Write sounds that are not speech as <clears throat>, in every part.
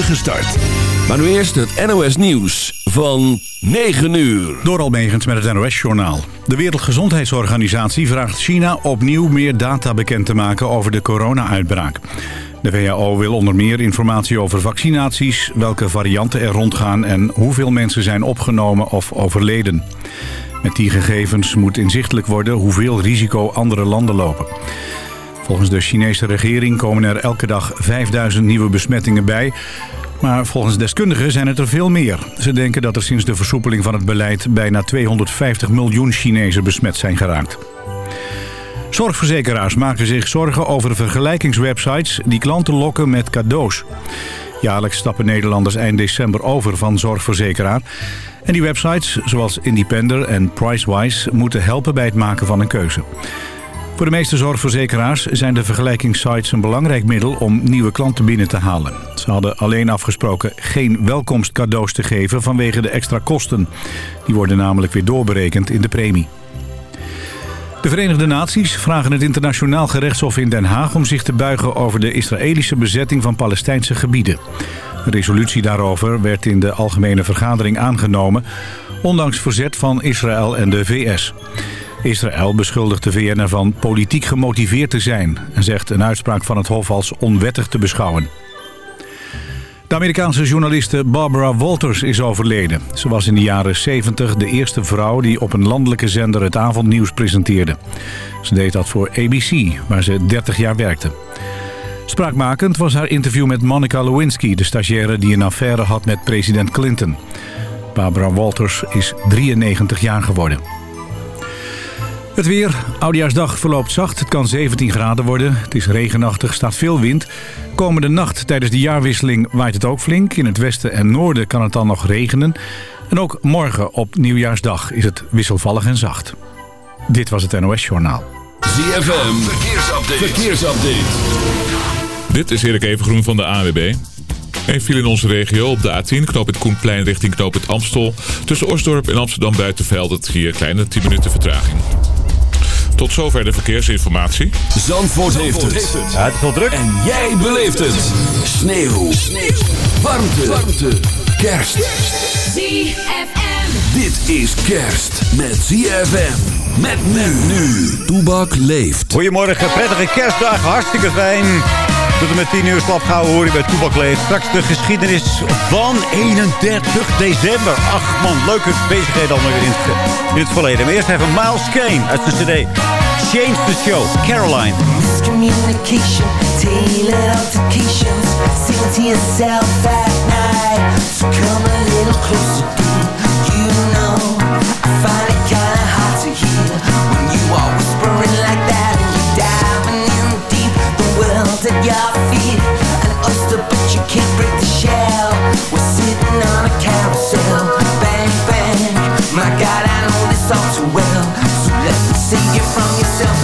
start. Maar nu eerst het NOS Nieuws van 9 uur. Door Almegens met het NOS-journaal. De Wereldgezondheidsorganisatie vraagt China opnieuw meer data bekend te maken over de corona-uitbraak. De WHO wil onder meer informatie over vaccinaties, welke varianten er rondgaan... en hoeveel mensen zijn opgenomen of overleden. Met die gegevens moet inzichtelijk worden hoeveel risico andere landen lopen. Volgens de Chinese regering komen er elke dag 5000 nieuwe besmettingen bij... Maar volgens deskundigen zijn het er veel meer. Ze denken dat er sinds de versoepeling van het beleid... bijna 250 miljoen Chinezen besmet zijn geraakt. Zorgverzekeraars maken zich zorgen over vergelijkingswebsites... die klanten lokken met cadeaus. Jaarlijks stappen Nederlanders eind december over van zorgverzekeraar. En die websites, zoals Independer en Pricewise... moeten helpen bij het maken van een keuze. Voor de meeste zorgverzekeraars zijn de vergelijkingssites een belangrijk middel om nieuwe klanten binnen te halen. Ze hadden alleen afgesproken geen welkomstcadeaus te geven vanwege de extra kosten. Die worden namelijk weer doorberekend in de premie. De Verenigde Naties vragen het internationaal gerechtshof in Den Haag om zich te buigen over de Israëlische bezetting van Palestijnse gebieden. Een resolutie daarover werd in de algemene vergadering aangenomen, ondanks verzet van Israël en de VS. Israël beschuldigt de VN ervan politiek gemotiveerd te zijn... en zegt een uitspraak van het Hof als onwettig te beschouwen. De Amerikaanse journaliste Barbara Walters is overleden. Ze was in de jaren 70 de eerste vrouw die op een landelijke zender het avondnieuws presenteerde. Ze deed dat voor ABC, waar ze 30 jaar werkte. Spraakmakend was haar interview met Monica Lewinsky, de stagiaire die een affaire had met president Clinton. Barbara Walters is 93 jaar geworden. Het weer. Oudjaarsdag verloopt zacht. Het kan 17 graden worden. Het is regenachtig, staat veel wind. Komende nacht tijdens de jaarwisseling waait het ook flink. In het westen en noorden kan het dan nog regenen. En ook morgen op Nieuwjaarsdag is het wisselvallig en zacht. Dit was het NOS Journaal. ZFM. Verkeersupdate. Verkeersupdate. Dit is Erik Evengroen van de AWB. Een viel in onze regio op de A10, knoop het Koenplein richting knoop het Amstel. Tussen Osdorp en Amsterdam Buitenveld het hier kleine 10 minuten vertraging. Tot zover de verkeersinformatie. Zandvoort, heeft, het. Ja, het is wel druk. En jij beleeft het. Sneeuw. Sneeuw. Warmte. Warmte. Kerst. ZFM. Dit is kerst met ZFM. Met men nu. Toebak leeft. Goedemorgen, prettige kerstdag, hartstikke fijn. Tot en met 10 uur slap hoor je bij Toebak leeft. Straks de geschiedenis van 31 december. Ach man, leuke bezigheden allemaal weer in het, in het verleden. Maar eerst even Miles Kane uit de cd. Change the Show, Caroline. Miscommunication, tailored altercations Sing to yourself at night So come a little closer, dear You know, I find it kinda hard to hear When you are whispering like that world's at your feet. An oyster, but you can't break the shell. We're sitting on a carousel. Bang, bang. My God, I know this all too well. So let me save you from yourself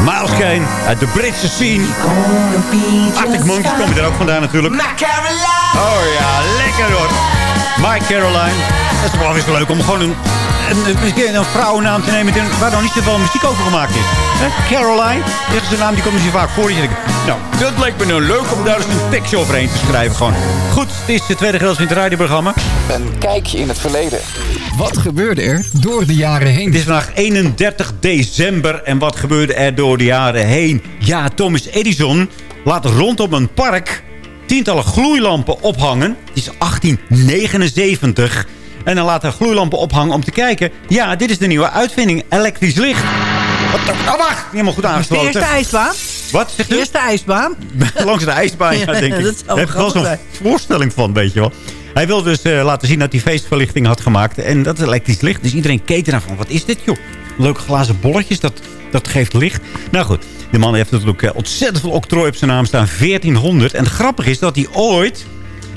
Miles Kane uit de Britse scene. Arctic Monkeys komen fine, er ook vandaan natuurlijk. my Caroline. Oh ja, lekker hoor. My Caroline. Het is wel eens leuk om gewoon een, een, een, vrouwennaam te nemen... die- waar nog niet zoveel muziek over gemaakt is. Hè? Caroline, dit is een naam die komt niet vaak voor. Die denk ik, nou, dat lijkt me nou leuk om daar eens een tekstje overheen te schrijven. Gewoon. Goed, het is het tweede gedeelte van het radioprogramma. Een kijkje in het verleden. Wat gebeurde er door de jaren heen? Het is vandaag 31 december. En wat gebeurde er door de jaren heen? Ja, Thomas Edison laat rondom een park tientallen gloeilampen ophangen. Het is 1879. En dan laat hij gloeilampen ophangen om te kijken. Ja, dit is de nieuwe uitvinding. Elektrisch licht. Wat de... Oh, wacht. Helemaal goed De aangesloten. eerste ijsbaan. Wat zegt De eerste ijsbaan. <laughs> Langs de ijsbaan, ja, Ja, denk ik. zou Daar heb ik wel zo'n voorstelling van, weet je wel. Hij wilde dus eh, laten zien dat hij feestverlichting had gemaakt. En dat is elektrisch licht. Dus iedereen keek ernaar van, wat is dit joh? Leuke glazen bolletjes, dat, dat geeft licht. Nou goed, de man heeft natuurlijk eh, ontzettend veel octrooi op zijn naam staan. 1400. En grappig is dat hij ooit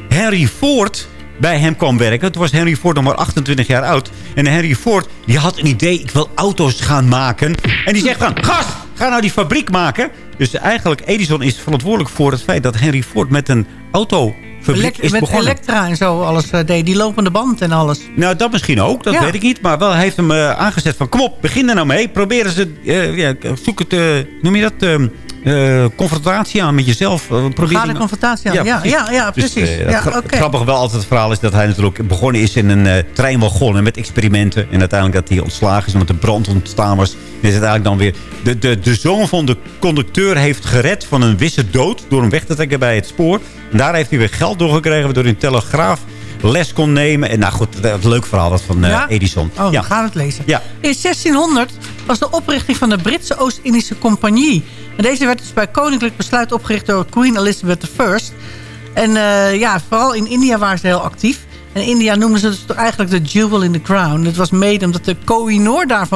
Henry Ford bij hem kwam werken. Toen was Henry Ford nog maar 28 jaar oud. En Henry Ford die had een idee, ik wil auto's gaan maken. En die zegt van, gast, ga nou die fabriek maken. Dus eigenlijk, Edison is verantwoordelijk voor het feit dat Henry Ford met een autofabriek Elek- is met begonnen. Elektra en zo alles eh, deed. Die lopende band en alles. Nou, dat misschien ook. Dat Ja. weet ik niet. Maar wel, hij heeft hem eh, aangezet van... Kom op, begin er nou mee. Probeer eens... eh, ja, zoek het... noem je dat? Eh, confrontatie aan met jezelf. Uh, probeer die- confrontatie aan. Ja, ja, ja, Dus, precies. eh, ja. Het grappige wel altijd het verhaal is dat hij natuurlijk begonnen is in een eh, treinwagon en met experimenten. En uiteindelijk dat hij ontslagen is omdat de brand ontstaan was. En is uiteindelijk dan weer... De, de, de zoon van de conducteur heeft gered van een wisse dood door hem weg te trekken bij het spoor. En daar heeft hij weer geld doorgekregen waardoor hij een telegraaf les kon nemen. En nou goed, dat leuk verhaal dat van Ja? Edison. Oh, ja. we gaan het lezen. Ja. In 1600 was de oprichting van de Britse Oost-Indische Compagnie. En deze werd dus bij koninklijk besluit opgericht door Queen Elizabeth I. En eh, ja, vooral in India waren ze heel actief. En in India noemden ze het toch eigenlijk de jewel in the crown. Het was mede omdat de Koh-i-Noor daar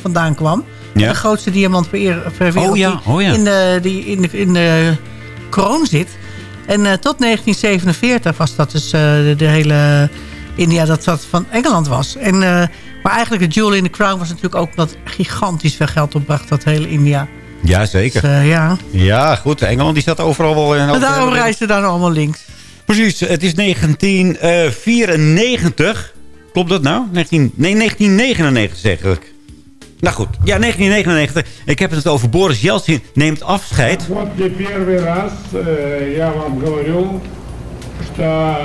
vandaan kwam. Ja. De grootste diamant per, wereld Oh ja, die, oh ja. In, de, die in, de, in de kroon zit. En eh, tot 1947 was dat dus eh, de, de hele India dat dat van Engeland was. En, maar eigenlijk de jewel in the crown was natuurlijk ook dat gigantisch veel geld opbracht, dat hele India. Ja, Dus, zeker. eh, ja. Ja, goed. Engeland die staat overal wel in. En daarom reisden daar nou allemaal links. Precies, het is 1994. Klopt dat nou? 19, nee, 1999 zeg ik. Nou goed, ja, 1999. Ik heb het over Boris Yeltsin neemt afscheid.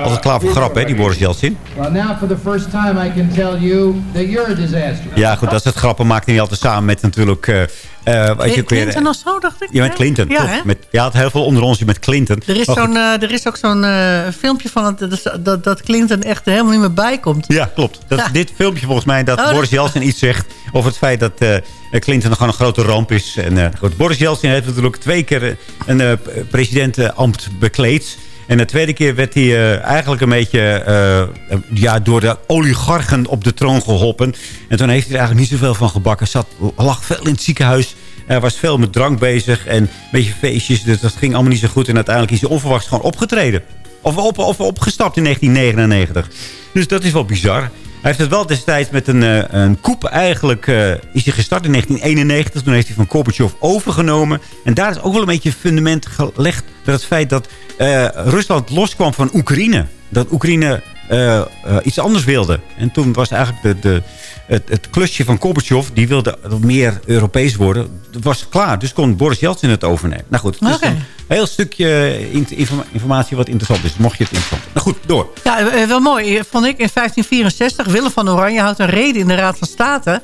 Altijd klaar voor grap, hè, die Boris Yeltsin. Well, now for the first time I can tell you that you're a disaster. Ja, goed, dat is het grappen. Maakt hij niet altijd samen met natuurlijk... eh eh, weet je ook weer, Clinton of zo, dacht ik. Ja, met Clinton. Ja, hè? met, ja, het heel veel onder ons met Clinton. Er is, zo'n, eh, er is ook zo'n eh, filmpje van het, dat, dat, dat Clinton echt helemaal niet meer bij komt. Ja, klopt. Dat, Ja. Dit filmpje volgens mij dat Oh, Boris Yeltsin iets zegt over het feit dat eh, Clinton gewoon een grote ramp is. En, eh, goed, Boris Yeltsin heeft natuurlijk twee keer eh, een eh, presidentenambt bekleed. En de tweede keer werd hij eh, eigenlijk een beetje eh, ja, door de oligarchen op de troon geholpen. En toen heeft hij er eigenlijk niet zoveel van gebakken. Zat, lag veel in het ziekenhuis. Hij was veel met drank bezig en een beetje feestjes. Dus dat ging allemaal niet zo goed. En uiteindelijk is hij onverwachts gewoon opgetreden. Of, op, of opgestapt in 1999. Dus dat is wel bizar. Heeft het wel destijds met een, eh, een coup eigenlijk... eh, is hij gestart in 1991. Toen heeft hij van Gorbachev overgenomen. En daar is ook wel een beetje fundament gelegd... door het feit dat eh, Rusland loskwam van Oekraïne. Dat Oekraïne eh, eh, iets anders wilde. En toen was eigenlijk de, de, het, het klusje van Gorbachev... die wilde meer Europees worden. Was klaar. Dus kon Boris Yeltsin het overnemen. Nou goed, het is een heel stukje in- informa- informatie wat interessant is. Mocht je het interessant Nou goed, door. Ja, eh, wel mooi. Vond ik in 1564. Willem van Oranje houdt een reden in de Raad van State.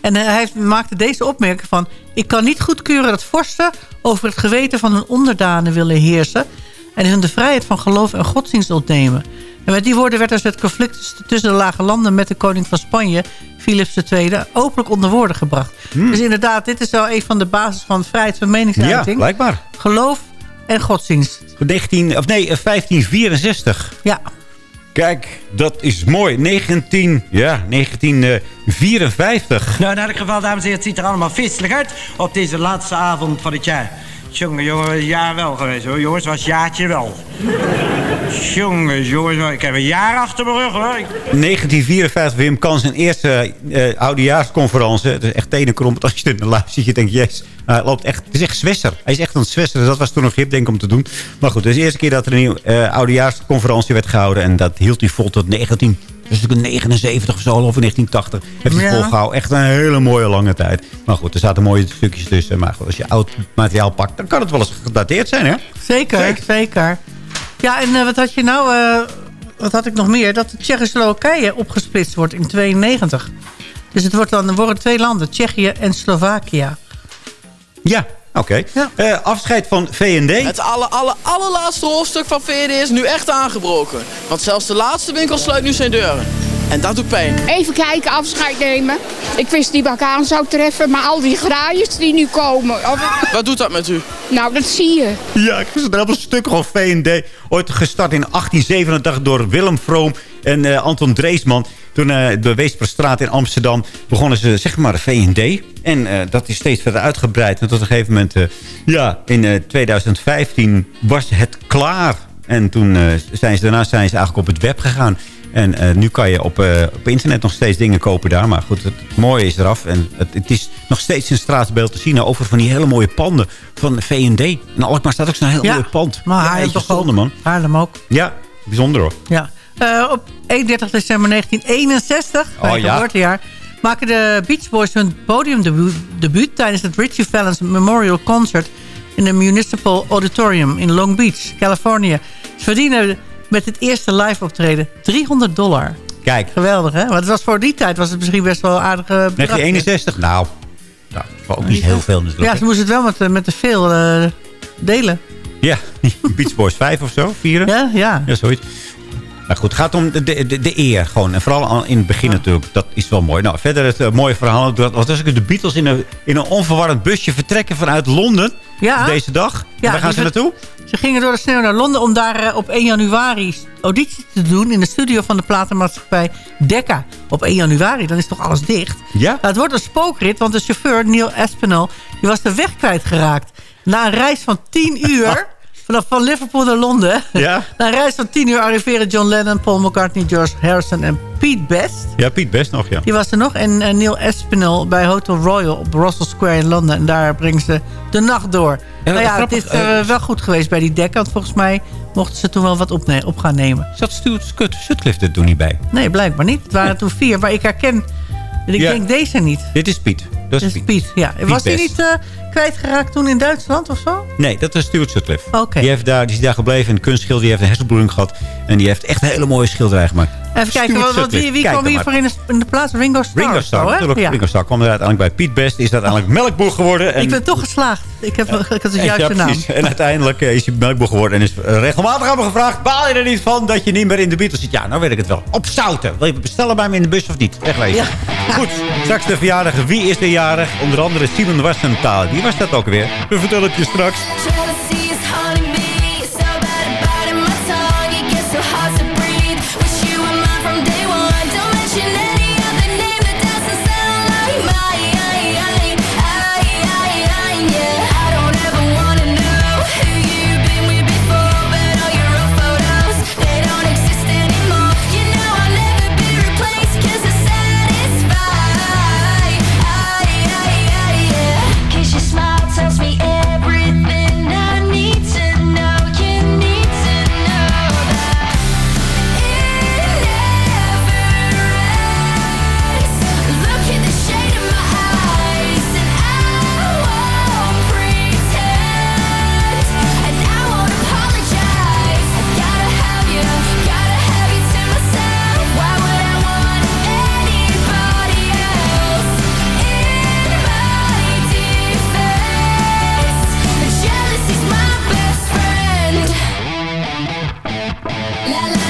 En hij maakte deze opmerking van... Ik kan niet goedkeuren dat vorsten over het geweten van hun onderdanen willen heersen... en hun de vrijheid van geloof en godsdienst ontnemen. En met die woorden werd dus het conflict tussen de lage landen... met de koning van Spanje, Philips II, openlijk onder woorden gebracht. Dus inderdaad, dit is wel een van de basis van vrijheid van Ja, meningsuiting. blijkbaar. geloof en godsdienst. 19, of nee, eh, 1564. Ja, Kijk, dat is mooi. 19, ja, 1954. Nou, in elk geval, dames en heren, het ziet er allemaal feestelijk uit op deze laatste avond van het jaar. Jongen, jongen, ja wel geweest hoor. Jongens, was jaartje wel. Jongens, jongens, ik heb een jaar achter mijn rug hoor. Ik- 1954, Wim Kan zijn eerste eh oudejaarsconferentie. Het is echt tenenkrommend als je er naar luistert. Je denkt, yes, hij loopt echt, het is echt zwesser. Hij is echt een zwesser. Dat was toen nog hip, denk ik, om te doen. Maar goed, het is de eerste keer dat er een nieuwe eh, oudejaarsconferentie werd gehouden. En dat hield hij vol tot 19... Dus natuurlijk 79 of zo, of 1980. Heeft hij Ja. volgehouden. Echt een hele mooie lange tijd. Maar goed, er zaten mooie stukjes tussen. Maar goed, als je oud materiaal pakt, dan kan het wel eens gedateerd zijn, hè? Zeker, zeker. Ja, en eh, wat had je nou... eh, wat had ik nog meer? Dat Tsjechoslowakije opgesplitst wordt in 92. Dus het wordt dan, er worden twee landen, Tsjechië en Slovakia. Ja, oké. Eh, afscheid van V&D. Het alle, alle, allerlaatste hoofdstuk van VD is nu echt aangebroken. Want zelfs de laatste winkel sluit nu zijn deuren. En dat doet pijn. Even kijken, afscheid nemen. Ik wist niet wat ik aan zou treffen, maar al die graaiers die nu komen. Of- Wat doet dat met u? nou, dat zie je. Ja, ik zit er helemaal stuk van V&D. Ooit gestart in 1887 door Willem Vroom en eh, Anton Dreesman. Toen eh de Weesperstraat in Amsterdam begonnen ze, zeg maar, V&D. En eh, dat is steeds verder uitgebreid. En tot een gegeven moment, eh, ja, in eh, 2015 was het klaar. En toen eh, zijn ze, daarna zijn ze eigenlijk op het web gegaan. En eh, nu kan je op, eh, op internet nog steeds dingen kopen daar. Maar goed, het, mooie is eraf. En het, het is nog steeds in straatbeeld te zien. Over van die hele mooie panden van V&D. En Alkmaar staat ook zo'n heel Ja, mooi pand. maar Haarlem toch ook. zonde, man. Haarlem ook. Ja, bijzonder hoor. Ja. Eh, op 31 december 1961, Oh, mijn ja. geboortejaar... maken de Beach Boys hun podiumdebuut... tijdens het Richie Valens Memorial Concert... in de Municipal Auditorium in Long Beach, Californië. Ze verdienen met het eerste live optreden 300 dollar. Kijk. Geweldig, hè? Want het was voor die tijd was het misschien best wel bedrag. 1961, nou, nou, dat ook niet heel veel natuurlijk. Ja, ze moesten het wel met, eh, met te veel eh, delen. Ja, <laughs> Beach Boys 5 of zo, vieren. Ja, ja. Ja, zoiets. Maar goed, het gaat om de, de, de eer gewoon. En vooral al in het begin natuurlijk. Dat is wel mooi. Nou, verder het eh, mooie verhaal. Dat was het? De Beatles in een, in een onverwarrend busje vertrekken vanuit Londen. Ja. Deze dag. Ja, en waar gaan ze naartoe? Ze gingen door de sneeuw naar Londen om daar eh, op 1 januari auditie te doen... in de studio van de platenmaatschappij Decca. Op 1 januari, dan is toch alles dicht? Ja? Nou, het wordt een spookrit, want de chauffeur Neil Aspinall... die was de weg kwijtgeraakt. Na een reis van 10 uur... <laughs> Vanaf van Liverpool naar Londen. Ja? <laughs> Na een reis van 10 uur arriveren John Lennon, Paul McCartney, George Harrison en Pete Best. Ja, Piet Best nog, ja. Die was er nog. En eh, Neil Aspinall bij Hotel Royal op Russell Square in Londen. En daar brengen ze de nacht door. nou ja, grappig, het is eh, eh, wel goed geweest bij die dek. Want volgens mij mochten ze toen wel wat opne- op gaan nemen. Zat Stuart Sutcliffe er toen niet bij? Nee, blijkbaar niet. Het waren toen vier. Maar ik herken... Ik Ja. denk deze niet. Dit is Piet. Dat is Piet. Piet, ja. Piet was hij niet eh, kwijtgeraakt toen in Duitsland of zo? Nee, dat is Stuart Sutcliffe. Die, heeft daar, die is daar gebleven in de kunstschilder. Die heeft een hersenbloeding gehad. En die heeft echt een hele mooie schilderij gemaakt. Even kijken, wat, wat- wie, Sutcliffe. wie Kijk kwam dan hiervoor maar. in de, in de plaats? Ringo Starr. Ringo Starr, natuurlijk. Ja. Ringo Starr kwam er uiteindelijk bij. Piet Best is uiteindelijk melkboer geworden. En, Ik ben toch geslaagd. Ik, heb, ik had de en- juiste ja, naam. En uiteindelijk eh, is hij melkboer geworden. En is eh, regelmatig aan me gevraagd. Baal je er niet van dat je niet meer in de Beatles zit? Ja, nou weet ik het wel. Op zouten. Wil je bestellen bij me in de bus of niet? Wegwezen. Goed, straks de verjaardag. Wie is de jarig? Onder andere Simon Wassentaal. Wie was dat ook weer? We vertellen het je straks. La la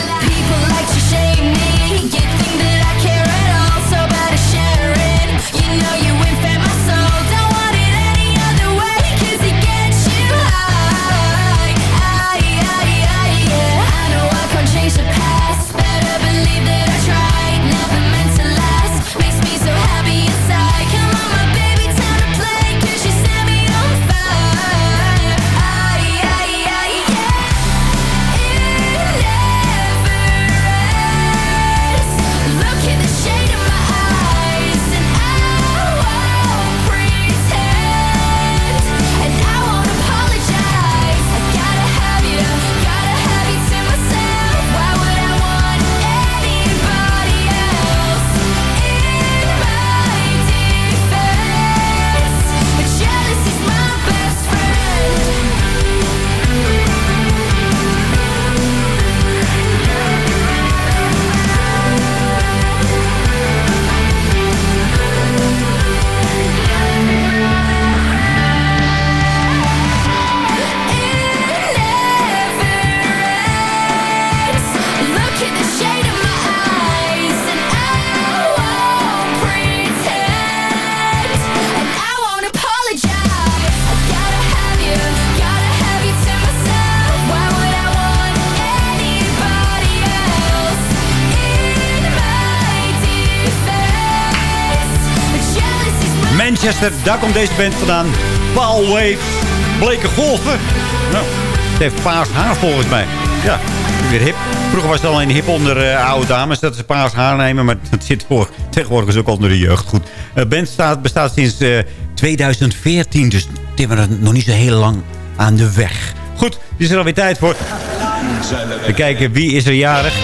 Manchester, daar komt deze band vandaan. Paul Wave, bleke golven. Nou, het heeft paars haar volgens mij. Ja, weer hip. Vroeger was het alleen hip onder eh, oude dames dat ze paars haar nemen. Maar dat zit voor, tegenwoordig ook onder de jeugd. Goed. De band staat, bestaat sinds eh, 2014. Dus dit was nog niet zo heel lang aan de weg. Goed, er is er alweer tijd voor. We kijken wie is er jarig.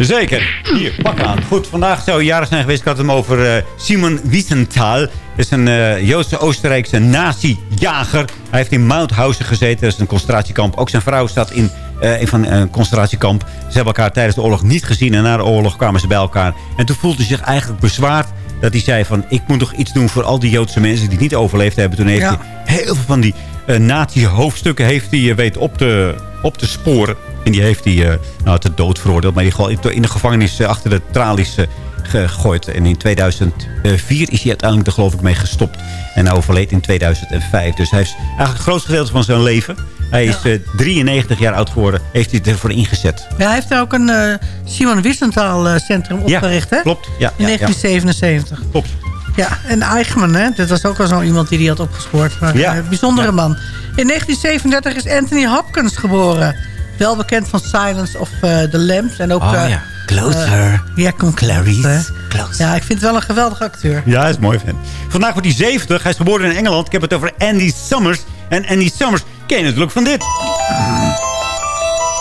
Zeker. Hier, pak aan. Goed, vandaag zou hij jarig zijn geweest. Ik had hem over eh, Simon Wiesenthal. Dat is een eh, Joodse Oostenrijkse nazi-jager. Hij heeft in Mauthausen gezeten. Dat is een concentratiekamp. Ook zijn vrouw staat in eh, een van een concentratiekamp. Ze hebben elkaar tijdens de oorlog niet gezien. En na de oorlog kwamen ze bij elkaar. En toen voelde hij zich eigenlijk bezwaard. Dat hij zei van, ik moet nog iets doen voor al die Joodse mensen die het niet overleefd hebben. Toen heeft Ja. hij heel veel van die eh nazi-hoofdstukken heeft hij eh, weet op te, op te sporen. En die heeft hij eh, nou, te dood veroordeeld. Maar die gewoon in de gevangenis eh, achter de tralies eh, gegooid. En in 2004 is hij uiteindelijk er geloof ik mee gestopt. En hij overleed in 2005. Dus hij is eigenlijk het grootste gedeelte van zijn leven. Hij is eh, 93 jaar oud geworden. Heeft hij ervoor ingezet. Ja, hij heeft daar ook een Simon Wiesenthal centrum Ja, opgericht, hè? klopt. Ja, In ja, ja. 1977. Klopt. Ja, en Eichmann, hè? Dat was ook al zo iemand die die had opgespoord. Maar, Ja. Een bijzondere man. In 1937 is Anthony Hopkins geboren. Wel bekend van Silence of eh, The Lambs. En ook... Oh, eh, ja. Closer. eh, ja, kom Clarice. Closer. Ja, ik vind het wel een geweldige acteur. Ja, hij is mooi fan. Vandaag wordt hij 70. Hij is geboren in Engeland. Ik heb het over Andy Summers. En Andy Summers ken je natuurlijk van dit.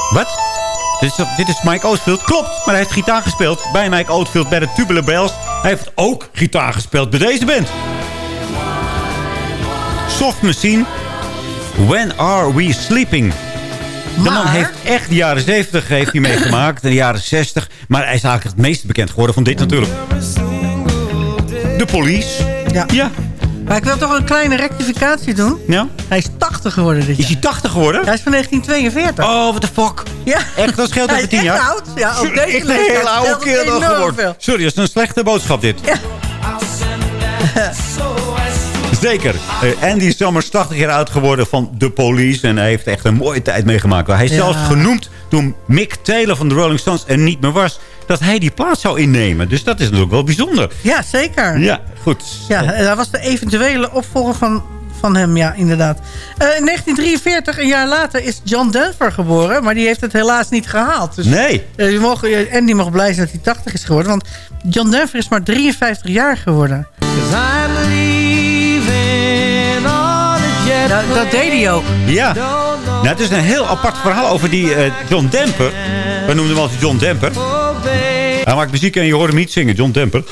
Wat? Dit is, dit is Mike Oldfield. Klopt, maar hij heeft gitaar gespeeld bij Mike Oldfield bij de Tubular Bells. Hij heeft ook gitaar gespeeld bij deze band. Soft Machine. When Are We Sleeping? De man heeft echt de jaren 70 heeft hij meegemaakt. En de jaren 60. Maar hij is eigenlijk het meest bekend geworden van dit natuurlijk. De police. Ja. Ja. Maar ik wil toch een kleine rectificatie doen. Ja. Hij is 80 geworden dit Is hij jaar. 80 geworden? Hij is van 1942. Oh, what the fuck. Ja. Echt, dat scheelt Hij even is 10 echt jaar. oud. Ja, op deze Echt een hele oude kerel geworden. veel. Sorry, dat is een slechte boodschap dit. <laughs> Zeker. Eh, Andy Summers, 80 jaar oud geworden van The Police. En hij heeft echt een mooie tijd meegemaakt. Hij is Ja. zelfs genoemd toen Mick Taylor van de Rolling Stones er niet meer was. Dat hij die plaats zou innemen. Dus dat is natuurlijk wel bijzonder. Ja, zeker. Ja, goed. Ja, dat was de eventuele opvolger van, van hem, ja, inderdaad. Eh, in 1943, een jaar later, is John Denver geboren. Maar die heeft het helaas niet gehaald. Dus, Nee. je mag, eh, Andy mag blij zijn dat hij 80 is geworden. Want John Denver is maar 53 jaar geworden. Nou, dat deed hij ook. Ja. Nou, het is een heel apart verhaal over die eh, John Demper. We noemden hem altijd John Demper. Hij maakt muziek en je hoort hem niet zingen, John Demper.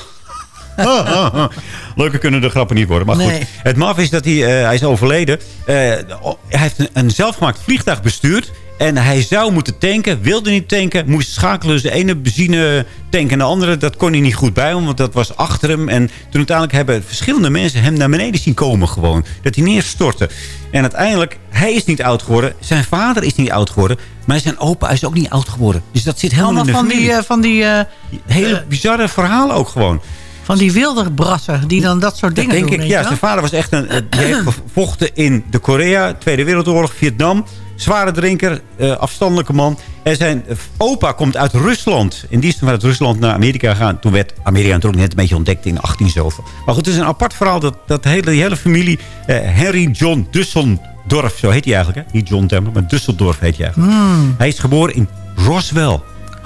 Ah, ah, ah. Leuker kunnen de grappen niet worden. Maar goed, het maf is dat hij, eh, hij is overleden. Eh, hij heeft een, een zelfgemaakt vliegtuig bestuurd. En hij zou moeten tanken, wilde niet tanken. Moest schakelen dus de ene benzine tank en de andere. Dat kon hij niet goed bij hem, want dat was achter hem. En toen uiteindelijk hebben verschillende mensen hem naar beneden zien komen gewoon. Dat hij neerstortte. En uiteindelijk, hij is niet oud geworden. Zijn vader is niet oud geworden. Maar zijn opa is ook niet oud geworden. Dus dat zit helemaal Allemaal in de van die, familie. eh, van die, eh, Hele bizarre verhalen ook gewoon. van die wilde brassen die dan dat soort Dat dingen denk doen. ik. Ja, zijn vader was echt een... eh, Die heeft gevochten in de Korea, Tweede Wereldoorlog, Vietnam. Zware drinker, eh, afstandelijke man. En zijn opa komt uit Rusland. En die is vanuit Rusland naar Amerika gegaan. Toen werd Amerika natuurlijk net een beetje ontdekt in 18 zoveel. Maar goed, het is een apart verhaal. Dat, dat hele, die hele familie, eh, Henry John Dusseldorf, zo heet hij eigenlijk. Hè? Niet John Temple, maar Dusseldorf heet hij eigenlijk. Hmm. Hij is geboren in Roswell.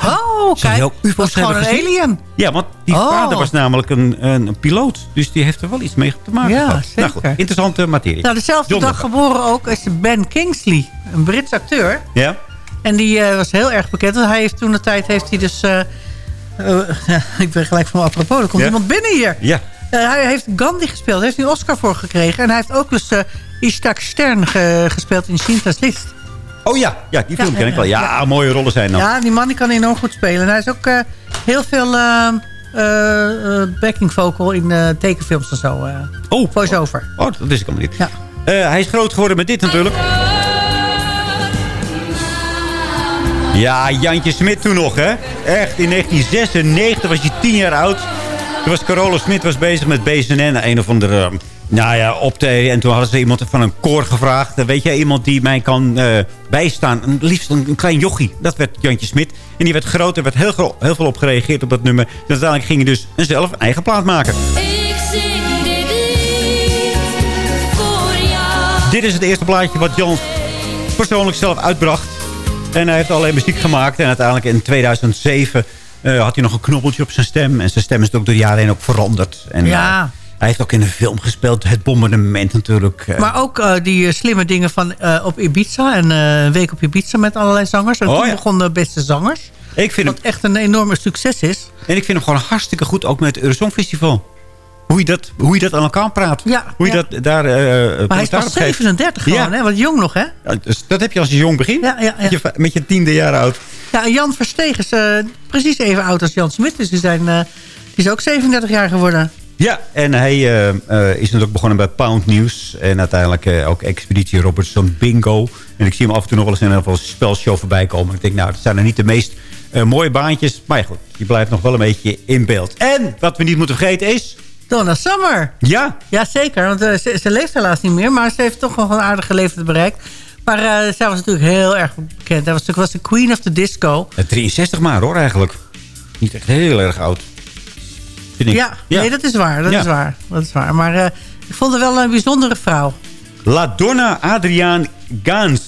Oh, kijk. UFO's dat is gewoon een gezien? alien. Ja, want die Oh. vader was namelijk een, een, een piloot. Dus die heeft er wel iets mee te maken Ja, gehad. Nou zeker. goed, interessante materie. Nou, dezelfde John dag geboren ook is Ben Kingsley. Een Brits acteur. Ja? En die eh, was heel erg bekend. Want hij heeft toen de tijd heeft hij dus... eh, eh, <laughs> ik ben gelijk van mijn apropos. Er komt Ja? iemand binnen hier. Ja. Hij heeft Gandhi gespeeld. Daar heeft hij een Oscar voor gekregen. En hij heeft ook dus Ishtak Stern ge- gespeeld in Schindler's List. Oh ja, ja die film ken ik wel. Ja, mooie rollen zijn dan. Ja, die man die kan enorm goed spelen. En hij is ook eh, heel veel eh, backing vocal in tekenfilms en zo. oh. Voice-over. Oh, dat wist ik allemaal niet. Ja. Hij is groot geworden met dit natuurlijk. Ja, Jantje Smit toen nog, hè? Echt, in 1996 was hij 10 jaar oud. Toen was Carola Smit was bezig met BZN. Een of andere Nou ja, op de, en toen hadden ze iemand van een koor gevraagd. Eh, Weet jij iemand die mij kan eh, bijstaan? Een, liefst een, een klein jochie. Dat werd Jantje Smit. En die werd groot. Er werd heel, gro- heel veel op gereageerd op dat nummer. En uiteindelijk ging hij dus een zelf een eigen plaat maken. Ik zing dit lied voor jou. Dit is het eerste plaatje wat Jan persoonlijk zelf uitbracht. En hij heeft alleen muziek gemaakt. En uiteindelijk in 2007 eh, had hij nog een knobbeltje op zijn stem. En zijn stem is ook door de jaren heen ook veranderd. En, Ja. Hij heeft ook in een film gespeeld. Het bombardement natuurlijk. eh. Maar ook eh, die eh, slimme dingen van op Ibiza. En een week op Ibiza met allerlei zangers. En Oh, toen ja. begon de beste zangers. ik vind hem, Wat echt een enorme succes is. en ik vind hem gewoon hartstikke goed. Ook met het Eurosongfestival. Hoe je, dat, hoe je dat aan elkaar praat. Ja, hoe je ja. dat daar Maar hij is pas op geeft. 37 gewoon, hè? Wat jong nog, hè? Dus dat heb je als je jong begint. Ja, ja, ja. Met, je, met je tiende jaar oud. Ja, Jan Versteeg is precies even oud als Jan Smit. Dus die, zijn, die is ook 37 jaar geworden. Ja, en hij eh, eh, is natuurlijk begonnen bij Pound News. En uiteindelijk eh, ook Expeditie Robertson Bingo. En ik zie hem af en toe nog wel eens in een of spelshow voorbij komen. Ik denk, nou, dat zijn er niet de meest mooie baantjes. Maar ja, goed, je blijft nog wel een beetje in beeld. En wat we niet moeten vergeten is... Donna Summer. Ja, Ja, zeker. Want ze, ze leeft helaas niet meer. Maar ze heeft toch nog een aardige leeftijd bereikt. Maar zij was natuurlijk heel erg bekend. Zij was, natuurlijk- was de queen of the disco. eh, 63 maar hoor eigenlijk. Niet echt heel erg oud. Vind ik. Ja, nee, dat is waar. Dat, Ja. is waar, dat is waar. Maar eh, ik vond haar wel een bijzondere vrouw. La Donna Adriaan Gans.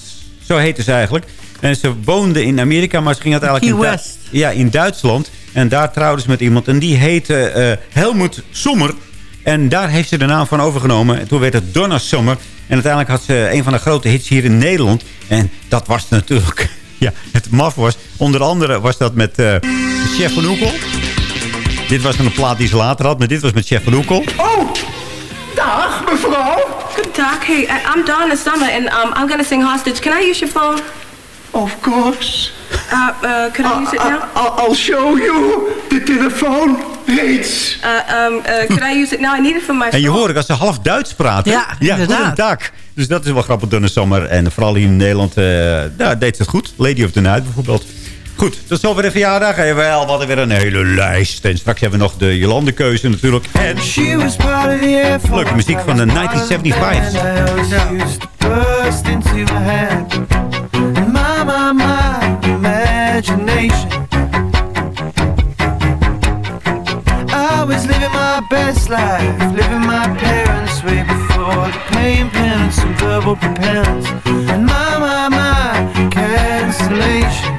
Zo heette ze eigenlijk. En ze woonde in Amerika, maar ze ging uiteindelijk in, West. ja, in Duitsland. En daar trouwde ze met iemand. En die heette eh, Helmut Sommer. En daar heeft ze de naam van overgenomen. En toen werd het Donna Sommer. En uiteindelijk had ze een van de grote hits hier in Nederland. En dat was natuurlijk... <laughs> Ja, het maf was. Onder andere was dat met eh, Chef van Oekel. Dit was een plaat die ze later had. Maar dit was met Chef van Oekel. Oh, dag mevrouw. Good dag. Hey, I'm Donna Summer and um, I'm gonna sing hostage. Can I use your phone? Of course. Uh, uh, can I use it now? I'll, I'll show you. De telefoon heet. Uh, um, uh, could I use it now? I need it for my En je phone. hoorde dat ze half Duits praten. Ja, inderdaad. goedendag. Dus dat is wel grappig, Donna Sommer. En vooral hier in Nederland eh, daar deed ze het goed. Lady of the Night bijvoorbeeld. Goed, tot zover de verjaardag. En wel, we hadden weer een hele lijst. En straks hebben we nog de Jolande-keuze natuurlijk. En leuke muziek van de 1975. burst into a hand. And my, my, my imagination. I was living my best life, living my parents' way before the pain, penance, and verbal propellants. And my, my, my cancellation.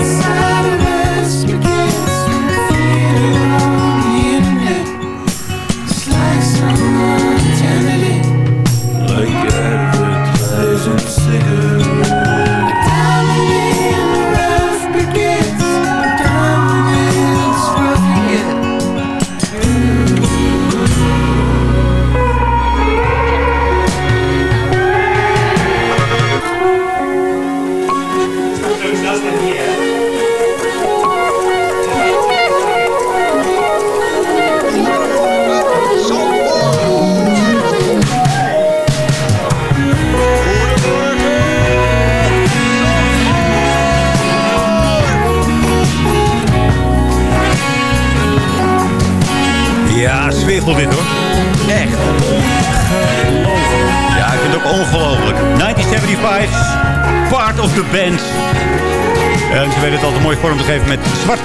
Inside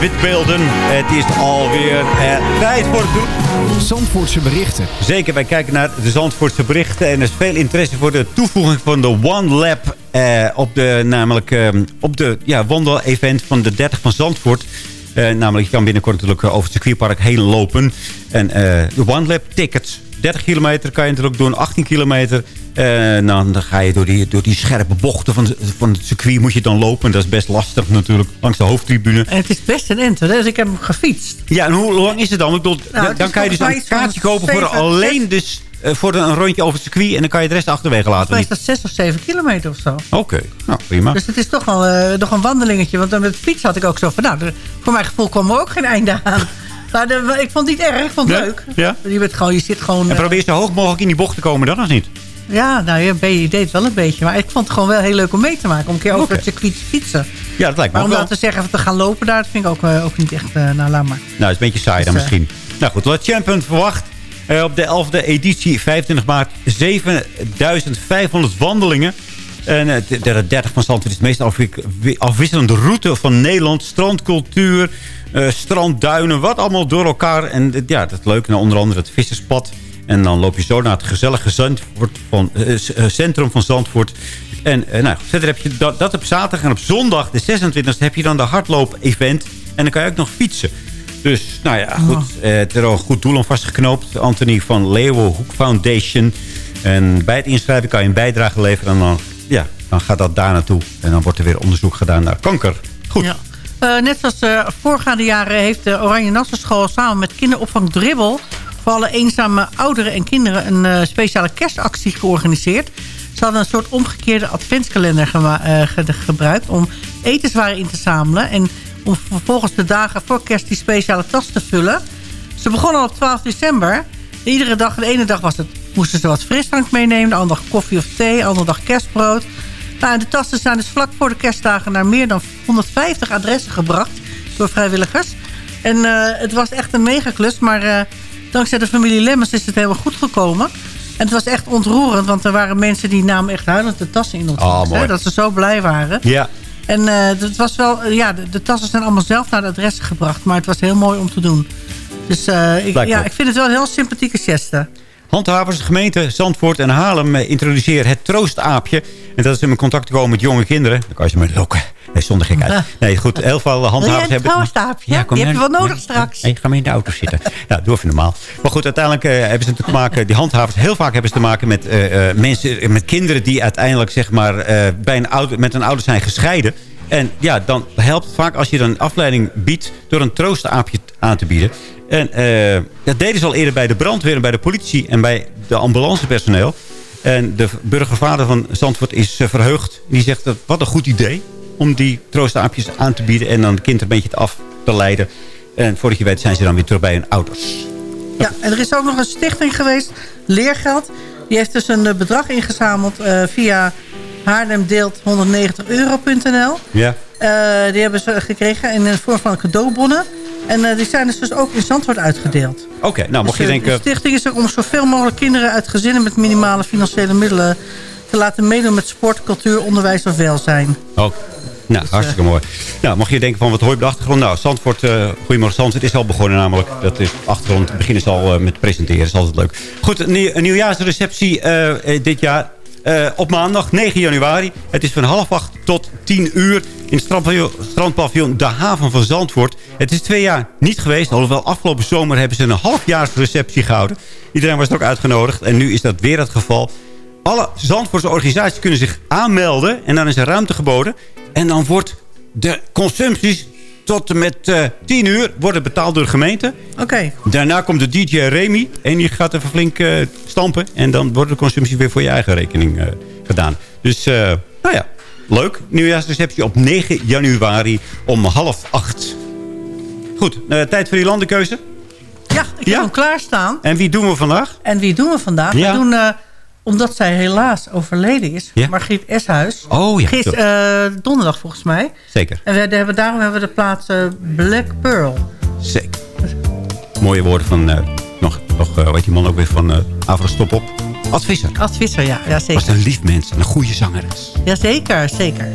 zwart-wit beelden. Het is alweer eh, tijd voor het doen. Zandvoortse berichten. Zeker, wij kijken naar de Zandvoortse berichten. En er is veel interesse voor de toevoeging van de One Lab... Eh, op de, namelijk, eh, op de ja, wandel-event van de 30 van Zandvoort. Eh, namelijk, je kan binnenkort natuurlijk eh, over het circuitpark heen lopen. En de One Lab tickets. 30 kilometer kan je natuurlijk doen, 18 kilometer. En dan, dan ga je door die, door die scherpe bochten van, van het circuit moet je dan lopen. Dat is best lastig natuurlijk, langs de hoofdtribune. En het is best een enter, dus ik heb hem gefietst. Ja, en hoe lang is het dan? Ik bedoel, Nou, dan is kan je dus een kaartje kopen voor alleen dus, eh, voor een rondje over het circuit. En dan kan je de rest achterwege laten. Volgens mij is dat 6 of 7 kilometer of zo. Oké, nou prima. Dus het is toch wel eh, nog een wandelingetje. Want dan met fiets had ik ook zo van... Nou, voor mijn gevoel kwam er ook geen einde aan. <laughs> Maar de- ik vond het niet erg, ik vond het Nee? leuk. Ja? Je, bent gewoon, je zit gewoon... En eh, probeer zo hoog mogelijk in die bocht te komen dan, of niet? Ja, nou, je, deed het wel een beetje. Maar ik vond het gewoon wel heel leuk om mee te maken. Om een keer over het circuit te fietsen. Ja, dat lijkt me Maar ook om wel. dan te zeggen te gaan lopen daar... Dat vind ik ook, eh, ook niet echt... eh nou, laat maar. Nou, is een beetje saai dan Dus, eh, misschien. Nou goed, wat Champion verwacht. op de 11e editie, 25 maart, 7500 wandelingen. En de, de 30 van Zandvoort is de meest afwi- afwisselende route van Nederland. Strandcultuur, strandduinen, wat allemaal door elkaar. En ja, dat is leuk. Nou, onder andere het visserspad. En dan loop je zo naar het gezellige Zandvoort van, eh, eh, centrum van Zandvoort. En eh, nou, verder heb je dat, dat op zaterdag. En op zondag, de 26e, heb je dan de hardloop-event. En dan kan je ook nog fietsen. Dus, nou ja, goed. Eh, het is er al een goed doel aan vastgeknoopt. Anthony van Leeuwenhoek Foundation. En bij het inschrijven kan je een bijdrage leveren. En dan, ja, dan gaat dat daar naartoe. En dan wordt er weer onderzoek gedaan naar kanker. Goed. Ja. Eh, net zoals de voorgaande jaren heeft de Oranje Nassenschool samen met kinderopvang Dribbel... voor alle eenzame ouderen en kinderen een eh, speciale kerstactie georganiseerd. Ze hadden een soort omgekeerde adventskalender eh, ge- gebruikt... om etenswaren in te zamelen... en om vervolgens de dagen voor kerst die speciale tas te vullen. Ze begonnen al op 12 december. Iedere dag, de ene dag was het, moesten ze wat frisdrank meenemen... de andere dag koffie of thee, de andere dag kerstbrood... Nou, de tassen zijn dus vlak voor de kerstdagen naar meer dan 150 adressen gebracht door vrijwilligers. En eh, het was echt een megaklus, maar dankzij de familie Lemmens is het helemaal goed gekomen. En het was echt ontroerend, want er waren mensen die namen echt huilend de tassen in ontvangst. Oh, hè, dat ze zo blij waren. Ja. En eh, het was wel, ja, de, de tassen zijn allemaal zelf naar de adressen gebracht, maar het was heel mooi om te doen. Dus eh, ik, ja, ik vind het wel een heel sympathieke geste. Handhavers, gemeente Zandvoort en Haarlem eh, introduceren het troostaapje. En dat is in contact te komen met jonge kinderen. Dan kan je ze maar lokken. Nee, zonder gekheid. Nee, goed. Heel veel Wil handhavers hebben... troostaapje? kom Die heb je wel nodig straks. Nee, ga maar in de auto zitten. <laughs> ja, doe even normaal. Maar goed, uiteindelijk eh, hebben ze te maken... Die handhavers, heel vaak hebben ze te maken met eh, eh, mensen... eh, met kinderen die uiteindelijk zeg maar, eh, bij een ouder, met een ouder zijn gescheiden. En ja, dan helpt het vaak als je dan afleiding biedt... door een troostaapje aan te bieden. En eh, dat deden ze al eerder bij de brandweer en bij de politie... en bij de ambulancepersoneel. En de burgervader van Zandvoort is eh, verheugd. Die zegt, dat wat een goed idee om die troostaapjes aan te bieden... en dan het kind een beetje af te leiden. En voordat je weet zijn ze dan weer terug bij hun ouders. Ja, en er is ook nog een stichting geweest, Leergeld. Die heeft dus een eh, bedrag ingezameld via haarlemdeelt190euro.nl. Ja. Die hebben ze gekregen in de vorm van cadeaubonnen. En eh, die zijn dus, dus ook in Zandvoort uitgedeeld. Oké, nou mocht je Dus, eh, denken... De stichting is er om zoveel mogelijk kinderen uit gezinnen... met minimale financiële middelen te laten meedoen met sport, cultuur, onderwijs of welzijn. Oh, nou, hartstikke mooi. Nou, mocht je denken van wat hoor je op de achtergrond? Nou, Zandvoort, eh Goedemorgen Zandvoort is al begonnen namelijk. Dat is achtergrond. Beginnen ze al eh, met presenteren. is altijd leuk. Goed, een, nieuw- een nieuwjaarsreceptie eh, eh, dit jaar. Eh, op maandag 9 januari. Het is van half acht tot 10 uur in het strandpaviljoen, De Haven van Zandvoort. Het is twee jaar niet geweest. Alhoewel afgelopen zomer hebben ze een halfjaarsreceptie gehouden. Iedereen was er ook uitgenodigd. En nu is dat weer het geval. Alle Zandvoortse organisaties kunnen zich aanmelden. En dan is er ruimte geboden. En dan wordt de consumpties tot en met eh 10 uur worden betaald door de gemeente. Oké. Daarna komt de DJ Remy. En die gaat even flink eh, stampen. En dan wordt de consumptie weer voor je eigen rekening eh, gedaan. Dus, nou ja. Leuk. Nieuwjaarsreceptie op 9 januari om half acht. Goed, tijd voor die landenkeuze. Ja, ik heb hem klaarstaan. En wie doen we vandaag? En wie doen we vandaag? Ja. We doen, omdat zij helaas overleden is, Ja. Margriet Eshuis. Oh ja, Gis, eh, donderdag volgens mij. Zeker. En we hebben, daarom hebben we de plaats eh, Black Pearl. Zeker. Mooie woorden van... eh, nog, nog wat die man ook weer van uh, Avro Stop op. Ad Visser. Ad Visser, ja, ja zeker. Was een lief mens en een goede zangeres. Ja, zeker, zeker.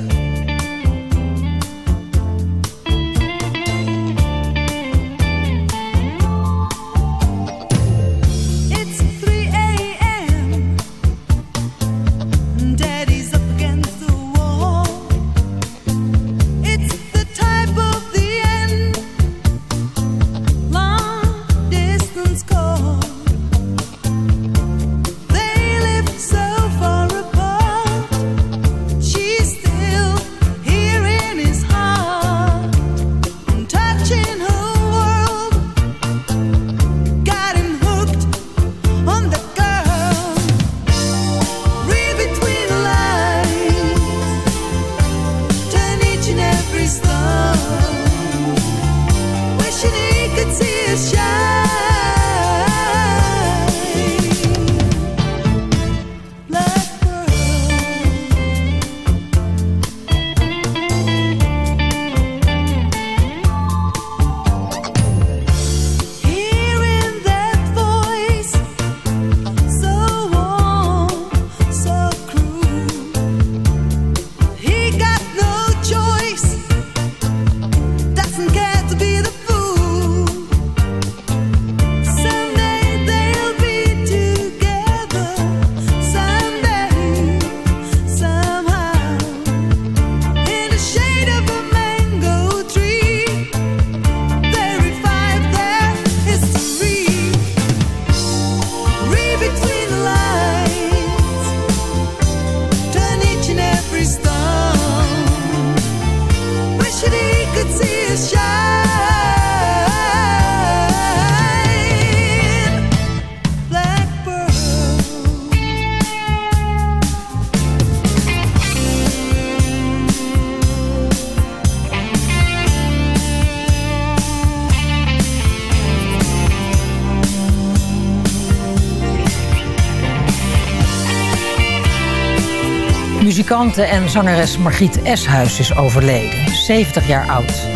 Muzikante en zangeres Margriet Eshuis is overleden, 70 jaar oud.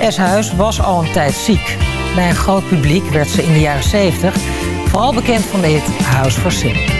Eshuis was al een tijd ziek. Bij een groot publiek werd ze in de jaren 70 vooral bekend van de hit House for.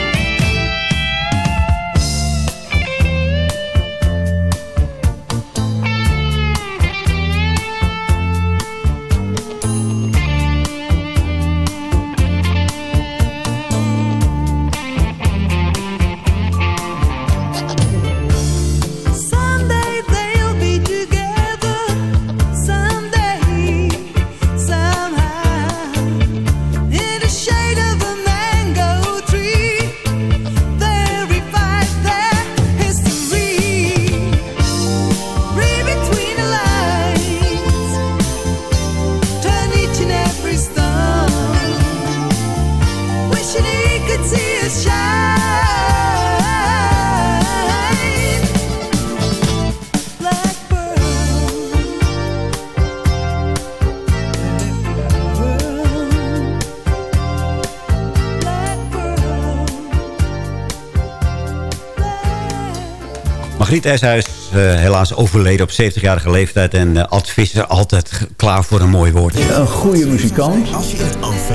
Margriet Eshuis, eh, helaas overleden op 70-jarige leeftijd. En eh Ad Visser altijd klaar voor een mooi woord. Een goede muzikant,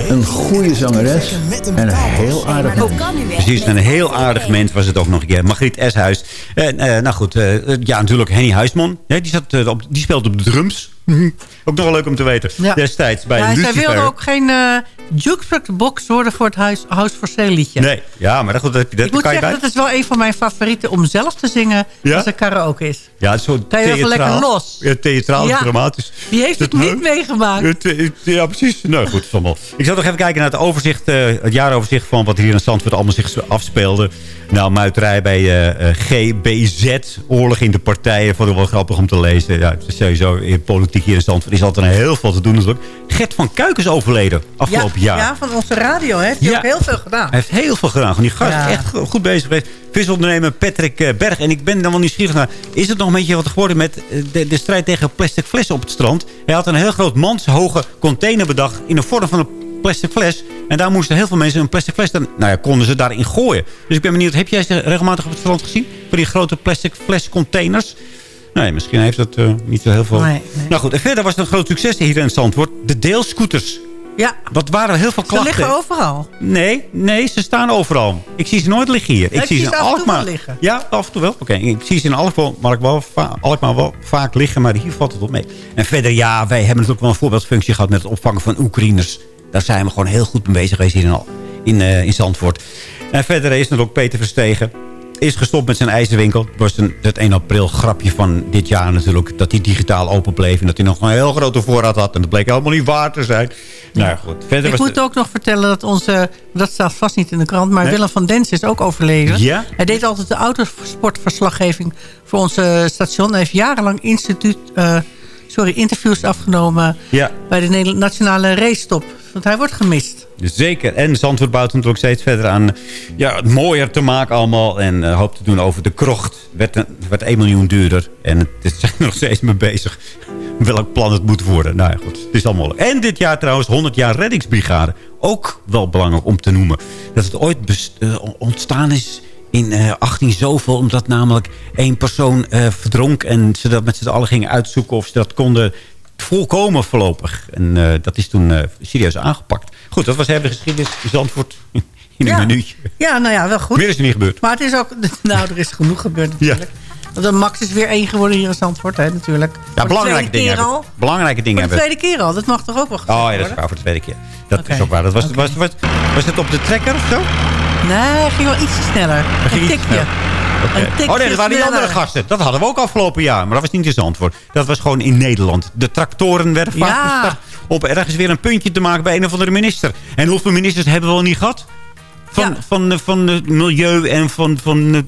een goede zangeres en een heel aardig mens. Precies, een heel aardig mens was het ook nog een keer. Margriet Eshuis. En, eh, nou goed, eh, ja, natuurlijk Henny Huisman. Ja, die, zat, op, die speelt op de drums. <laughs> ook nog wel leuk om te weten. Ja. Destijds bij Ja, zij Lucifer. wilde ook geen eh jukebox worden voor het House, House for Sale liedje. Nee, ja, maar dat, dat, dat Ik moet kan je zeggen, bij. dat is wel een van mijn favorieten om zelf te zingen Ja? als er karaoke is. Ja, het is zo theatraal. lekker los? Ja, theatraal, Ja. dramatisch. Wie heeft het niet meegemaakt? Ja, precies. Nou goed, allemaal. Ik zal nog even kijken naar het overzicht, eh, het jaaroverzicht van wat hier in Zandvoort allemaal zich afspeelde. Nou, muiterij bij eh, eh, GBZ. Oorlog in de partijen. Vond ik wel grappig om te lezen. Ja, het is sowieso in politiek hier in Zandvoort is altijd heel veel te doen natuurlijk. Gert van Kuik is overleden afgelopen ja, jaar. Ja, van onze radio. Hè. Heeft hij Ja. ook heel veel gedaan. Hij heeft heel veel gedaan. Die gast Ja. is echt go- goed bezig geweest. Visondernemer Patrick eh, Berg. En ik ben dan wel nieuwsgierig naar... Is het nog een beetje wat geworden met eh, de, de strijd tegen plastic flessen op het strand? Hij had een heel groot manshoge container bedacht... in de vorm van een plastic fles. En daar moesten heel veel mensen een plastic fles... Dan, nou ja, konden ze daarin gooien. Dus ik ben benieuwd... Heb jij ze regelmatig op het strand gezien? Voor die grote plastic fles containers? Nee, misschien heeft dat eh, niet zo heel veel... Nee, nee. Nou goed, en verder was het een groot succes hier in Zandvoort. De deelscooters. Ja, Wat waren heel veel ze klachten. liggen overal. Nee, nee, ze staan overal. Ik zie ze nooit liggen hier. ik zie ze ze af en toe liggen. Ja, af en toe wel. Oké, ik zie ze in Alkmaar, maar ik wel, Alkmaar wel vaak liggen, maar hier valt het wel mee. En verder, ja, wij hebben natuurlijk wel een voorbeeldfunctie gehad met het opvangen van Oekraïners. Daar zijn we gewoon heel goed mee bezig geweest hier in, in, eh, in Zandvoort. En verder is natuurlijk ook Peter Verstegen. Is gestopt met zijn ijzerwinkel. Het was een, het 1 april grapje van dit jaar natuurlijk. Dat hij digitaal open bleef. En dat hij nog een heel grote voorraad had. En dat bleek helemaal niet waar te zijn. Nou ja, goed. Verder Ik was moet ook nog vertellen dat onze... Dat staat vast niet in de krant, maar Nee? Willem van Dens is ook overleden. Ja? Hij deed altijd de autosportverslaggeving voor onze station. Hij heeft jarenlang instituut, eh, sorry, interviews afgenomen... Ja. bij de Nationale Racestop. Want hij wordt gemist. Zeker. En Zandvoort bouwt natuurlijk steeds verder aan ja, het mooier te maken allemaal. En eh, hoopt te doen over de krocht. Werd, een, werd 1 miljoen duurder. En het zijn er <laughs> nog steeds mee bezig. Welk plan het moet worden. Nou ja, goed. Het is allemaal. En dit jaar trouwens 100 jaar reddingsbrigade. Ook wel belangrijk om te noemen. Dat het ooit best- eh, ontstaan is in eh 18 zoveel. Omdat namelijk één persoon eh, verdronk. En ze dat met z'n allen gingen uitzoeken of ze dat konden volkomen voorlopig. En eh, dat is toen serieus aangepakt. Goed, dat was even de geschiedenis Zandvoort in een Ja. minuutje. Ja, nou ja, wel goed. Meer is er niet gebeurd. Maar het is ook... <laughs> Nou, er is genoeg gebeurd natuurlijk. Want de Max is weer één geworden hier in Zandvoort, hè, natuurlijk. Voor Ja, de belangrijke tweede dingen, keer hebben. al. belangrijke dingen Voor de hebben. tweede keer al. Dat mag toch ook wel gezegd Oh ja, dat is waar voor de tweede keer. Dat is ook waar. Dat was, was, was, was het op de trekker of zo? Nee, ging wel ietsje sneller. ging Een iets tikje. sneller. Een tikje Oh nee, dat waren die andere gasten. Dat hadden we ook afgelopen jaar. Maar dat was niet in Zandvoort. Dat was gewoon in Nederland. De tractoren werden vaak Ja. gestart op ergens weer een puntje te maken bij een of andere minister. En hoeveel ministers hebben we al niet gehad? Van, Ja. van, van, het milieu en van, van de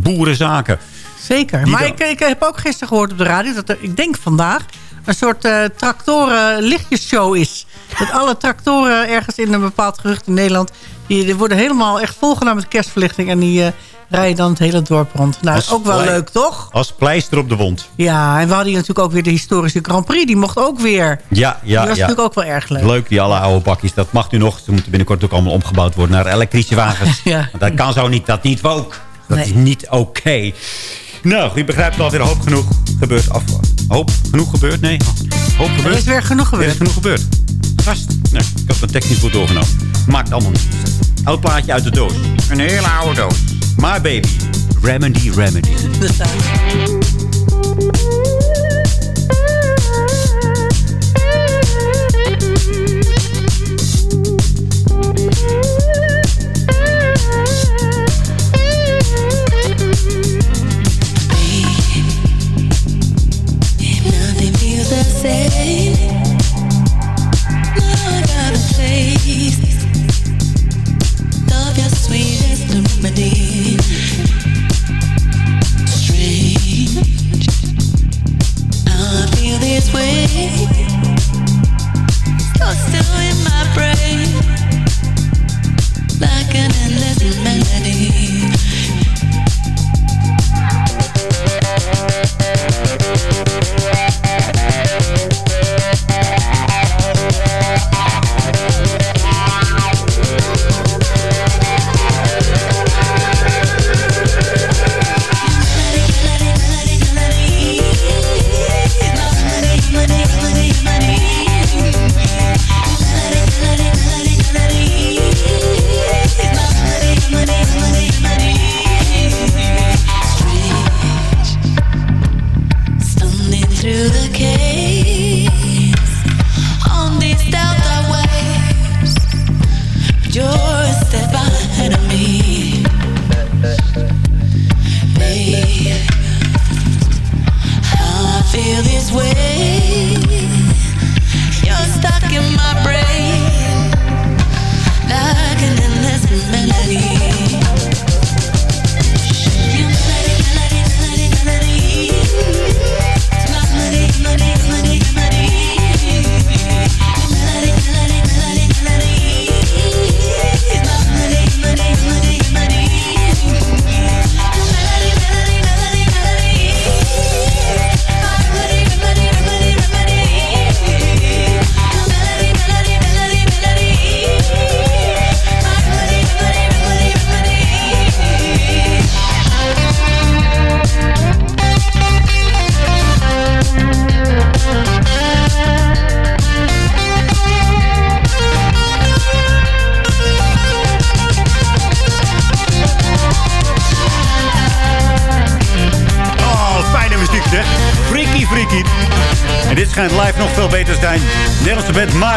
boerenzaken. Zeker. Die maar ik, ik heb ook gisteren gehoord op de radio... dat er, ik denk vandaag, een soort eh tractoren lichtjesshow is. Dat alle tractoren ergens in een bepaald gerucht in Nederland... die, die worden helemaal echt volgedaan met kerstverlichting... en die eh, rijden dan het hele dorp rond. Nou, Als ook wel leuk, toch? Als pleister op de wond. Ja, en we hadden hier natuurlijk ook weer de historische Grand Prix. Die mocht ook weer. Ja, ja, die was ja. natuurlijk ook wel erg leuk. Leuk, die alle oude bakjes. Dat mag nu nog. Ze moeten binnenkort ook allemaal omgebouwd worden naar elektrische wagens. <laughs> Ja. Want Dat kan zo niet. Dat niet ook. Dat Nee. is niet oké. Nou, je begrijpt alweer hoop genoeg gebeurd. Af, hoop genoeg gebeurd? Nee. Hoop gebeurd. Er is weer genoeg Er gebeurd. is genoeg gebeurd. Gast. Nee, ik heb een technisch goed doorgenomen. Maakt allemaal niet. Oud plaatje uit de doos. Een hele oude doos. My baby. Remedy, remedy. <laughs>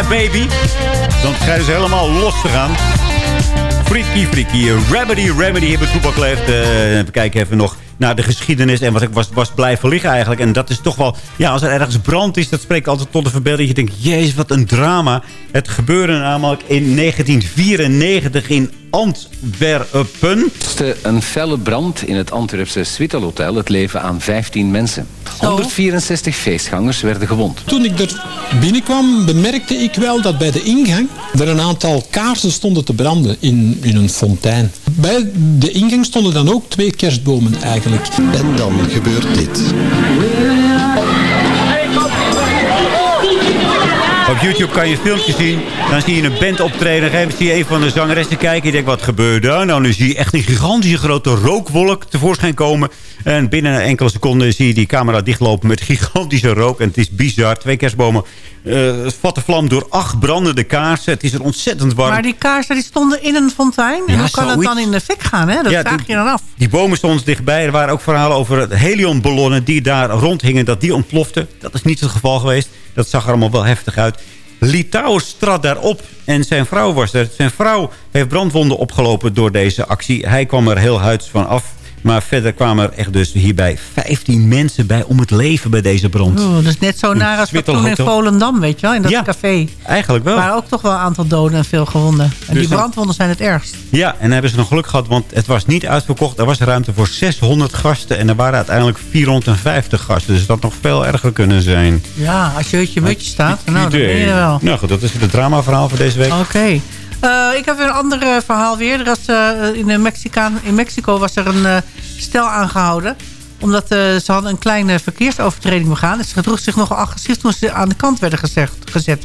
Baby. Dan schijnen ze helemaal los te gaan. Freaky, freaky. Remedy, Remedy hebben Toepak leeft. Uh, we kijken even nog naar de geschiedenis en wat ik was, was blijven liggen eigenlijk. En dat is toch wel... Ja, als er ergens brand is, dat spreekt altijd tot de verbeelding. Je denkt, jezus, wat een drama. Het gebeurde namelijk in 1994 in Antwerpen. Een felle brand in het Antwerpse Switel Hotel het leven aan 15 mensen. 164 feestgangers werden gewond. Toen ik er binnenkwam bemerkte ik wel dat bij de ingang er een aantal kaarsen stonden te branden in, in een fontein. Bij de ingang stonden dan ook twee kerstbomen eigenlijk. En dan gebeurt dit. Op YouTube kan je een filmpje zien. Dan zie je een band optreden. Dan zie je een van de zangeressen kijken. Je denkt, wat gebeurt daar? Nou, nu zie je echt een gigantische grote rookwolk tevoorschijn komen. En binnen enkele seconden zie je die camera dichtlopen met gigantische rook. En het is bizar. Twee kerstbomen uh, vatten vlam door acht brandende kaarsen. Het is er ontzettend warm. Maar die kaarsen die stonden in een fontein. En hoe kan het dan in de fik gaan? Hè? Dat ja, vraag je dan af. Die bomen stonden dichtbij. Er waren ook verhalen over helionballonnen die daar rondhingen. Dat die ontploften. Dat is niet het geval geweest. Dat zag er allemaal wel heftig uit. Litouwers trad daarop en zijn vrouw was er. Zijn vrouw heeft brandwonden opgelopen door deze actie. Hij kwam er heel huids van af. Maar verder kwamen er echt dus hierbij 15 mensen bij om het leven bij deze brand. Oeh, dus net zo naar als toen in Volendam, weet je wel, in dat ja, café. eigenlijk wel. Er waren ook toch wel een aantal doden en veel gewonden. En Dus die brandwonden zijn het ergst. Ja, en dan hebben ze nog geluk gehad, want het was niet uitverkocht. Er was ruimte voor 600 gasten en er waren uiteindelijk 450 gasten. Dus dat nog veel erger kunnen zijn. Ja, als je hutje mutje staat, nou, dan ben je er wel. Nou goed, dat is het dramaverhaal voor deze week. Oké. Uh, ik heb weer een ander uh, verhaal weer. Er was, uh, in, de Mexicaan, in Mexico was er een stel aangehouden. Omdat ze hadden een kleine verkeersovertreding begaan. Ze gedroeg zich nogal agressief toen ze aan de kant werden gezegd, gezet.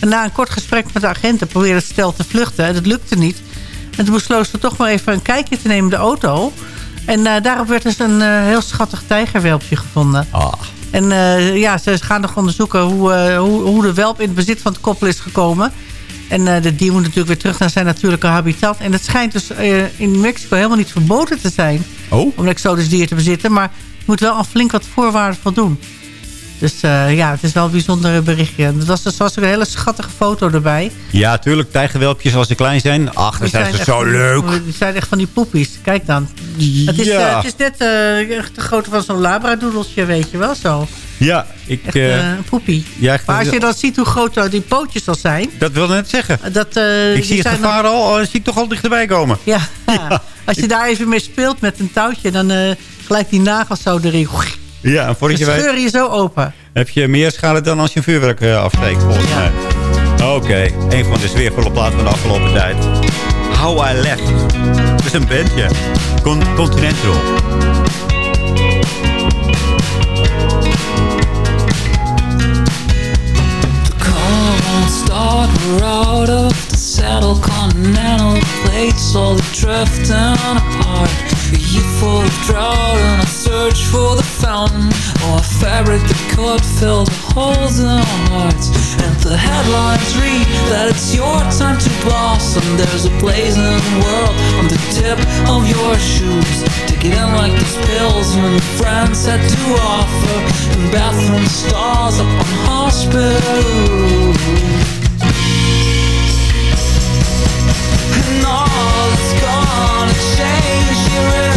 En na een kort gesprek met de agenten probeerde het stel te vluchten. En dat lukte niet. En toen besloot ze toch maar even een kijkje te nemen in de auto. En daarop werd dus een heel schattig tijgerwelpje gevonden. Ah. En ja, ze gaan nog onderzoeken hoe, hoe, hoe de welp in het bezit van het koppel is gekomen. En uh, de dier moet natuurlijk weer terug naar zijn natuurlijke habitat. En het schijnt dus uh, in Mexico helemaal niet verboden te zijn... Oh? om een exotisch dier te bezitten. Maar je moet wel aan flink wat voorwaarden voldoen. Dus uh, ja, het is wel een bijzonder berichtje. En er was, er was ook een hele schattige foto erbij. Ja, tuurlijk. Tijgerwelpjes als ze klein zijn. Ach, dat zijn ze zo van, leuk. Die zijn echt van die poepies. Kijk dan. Het is, Ja. het is net echt de grootte van zo'n labradoedeltje, weet je wel zo. Ja, ik... Echt eh, een poepie. ja, echt- Maar als je dan ziet hoe groot eh, die pootjes al zijn... Dat wilde net zeggen. Dat, eh, ik zie het gevaar al, oh, zie ik toch al dichterbij komen. Ja, <laughs> als je daar even mee speelt met een touwtje... dan eh, gelijk die nagels zo erin. Ja, voordat je weet, scheur je zo open. heb je meer schade dan als je een vuurwerk eh, afsteekt, volgens mij. Oké, een van de sfeervolle platen van de afgelopen tijd. How I Left. Het is een bandje. Con Continental. We're out of the saddle. Continental plates slowly drifting apart. A year full of drought and a search for the fountain or a fabric that could fill the holes in our hearts. And the headlines read that it's your time to blossom. There's a blazing world on the tip of your shoes. Take it in like those pills when your friends had to offer in bathroom stalls up on hospital roofs.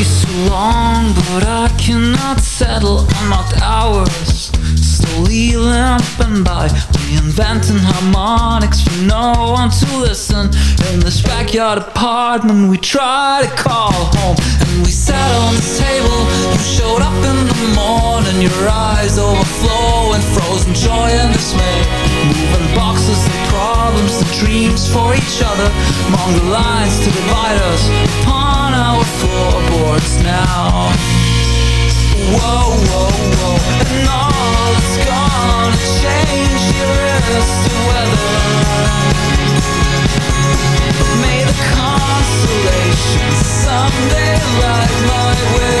Days too long, but I cannot settle on not hours. Slowly limping by, reinventing harmonics for no one to listen. In this backyard apartment, we try to call home, and we sat on the table. You showed up in the morning, your eyes overflowing, frozen joy and dismay. Moving boxes of problems and dreams for each other, among the lines to divide us upon our clouds now. Whoa, whoa, whoa. And all that's gonna change here is the weather. May the constellations someday light my way.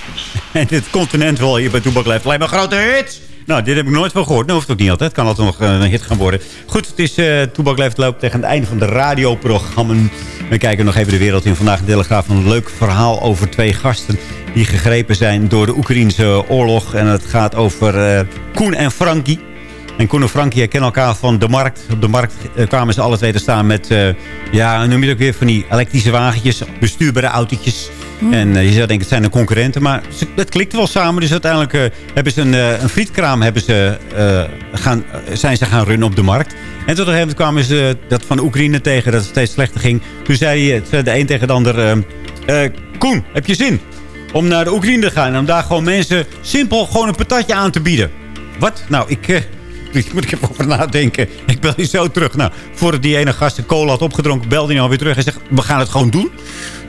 En <laughs> dit continent wel hier bij Toebak Leeft. Alleen maar grote hits. Nou, dit heb ik nooit van gehoord. Dat hoeft ook niet altijd. Het kan altijd nog eh, een hit gaan worden. Goed, het is uh, Toebak Leeft loopt tegen het einde van de radioprogramma. We kijken nog even de wereld in. Vandaag de Telegraaf een leuk verhaal over twee gasten... die gegrepen zijn door de Oekraïnse oorlog. En het gaat over eh, Koen en Frankie. En Koen en Frankie herkennen elkaar van de markt. Op de markt kwamen ze alle twee te staan met... ja, noem je het ook weer? Van die elektrische wagentjes. Bestuurbare autootjes. En eh, je zou denken, het zijn de concurrenten. Maar ze, het klikte wel samen. Dus uiteindelijk eh, hebben ze een, eh, een frietkraam hebben ze, gaan, zijn ze gaan runnen op de markt. En tot een kwamen ze dat van de Oekraïne tegen. Dat het steeds slechter ging. Toen zei de een tegen de ander... eh, eh, Koen, heb je zin om naar de Oekraïne te gaan? En om daar gewoon mensen simpel gewoon een patatje aan te bieden. Wat? Nou, ik... moet ik even over nadenken. Ik bel je zo terug. Nou, voordat die ene gast de cola had opgedronken... belde hij alweer terug en zegt... we gaan het gewoon doen.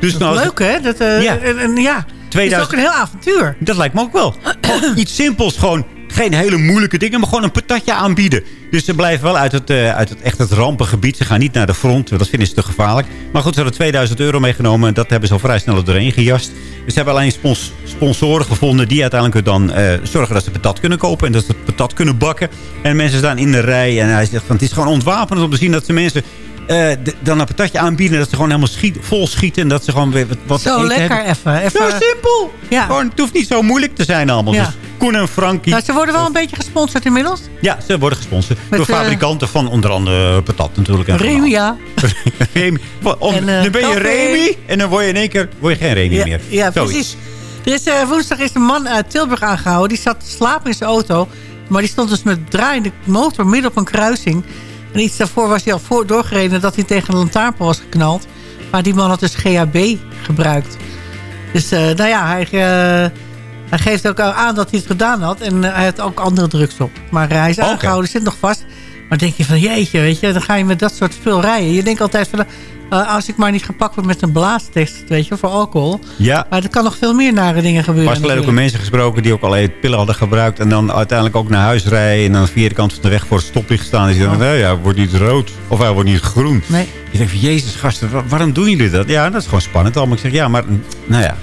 Dus nou, Leuk, hè? Dat, eh, Ja. En, en ja, het is 2000 ook een heel avontuur. Dat lijkt me ook wel. <clears throat> Iets simpels, gewoon geen hele moeilijke dingen, maar gewoon een patatje aanbieden. Dus ze blijven wel uit het, eh, uit het, echt het rampengebied. Ze gaan niet naar de front, dat vinden ze te gevaarlijk. Maar goed, ze hadden 2000 euro meegenomen en dat hebben ze al vrij snel doorheen gejast. Dus ze hebben alleen spons- sponsoren gevonden die uiteindelijk dan eh, zorgen dat ze patat kunnen kopen. En dat ze patat kunnen bakken. En mensen staan in de rij en hij zegt van het is gewoon ontwapenend om te zien dat ze mensen... eh, dan een patatje aanbieden. Dat ze gewoon helemaal schiet, vol schieten. En dat ze gewoon weer wat, Zo lekker even. even. Zo simpel. Ja. Gewoon, het hoeft niet zo moeilijk te zijn allemaal. Ja. Dus Koen en Frankie. Nou, ze worden wel een beetje gesponsord inmiddels. Ja, ze worden gesponsord Met, door eh, fabrikanten van onder andere patat natuurlijk. En Remy, ja. <laughs> Remy. Wat, Om, En, eh, dan ben je. Remy en dan word je in één keer word je geen Remy Ja, meer. ja Zoiets. precies. Er is, woensdag is een man uit Tilburg aangehouden. Die zat te slapen in zijn auto. Maar die stond dus met draaiende motor midden op een kruising. En iets daarvoor was hij al voor, doorgereden dat hij tegen een lantaarnpaal was geknald. Maar die man had dus GHB gebruikt. Dus eh, nou ja, hij, eh, hij geeft ook aan dat hij het gedaan had. En hij had ook andere drugs op. Maar hij is aangehouden, zit nog vast. Maar denk je van, jeetje, weet je, dan ga je met dat soort spul rijden. Je denkt altijd van, eh, als ik maar niet gepakt word met een blaastest, weet je, voor alcohol. Ja. Maar er kan nog veel meer nare dingen gebeuren. Pas geleden ook met mensen gesproken die ook al pillen hadden gebruikt. En dan uiteindelijk ook naar huis rijden. En dan via de kant van de weg voor het stoplicht staan. En zeggen, nou ja, hij wordt niet rood. Of hij wordt niet groen. Nee. Je denkt van, jezus gasten, wa- waarom doen jullie dat? Ja, dat is gewoon spannend allemaal. Ik zeg, ja, maar, nou ja.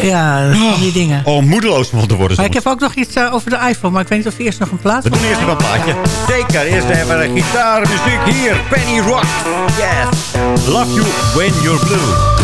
Ja, die dingen. Oh, moedeloos van te worden Maar ik heb ook nog iets eh, over de iPhone. Maar ik weet niet of we eerst nog een plaats We doen eerst nog een plaatje. Zeker, eerst even de gitaarmuziek hier. Penny Rock. Yes. Love you when you're blue.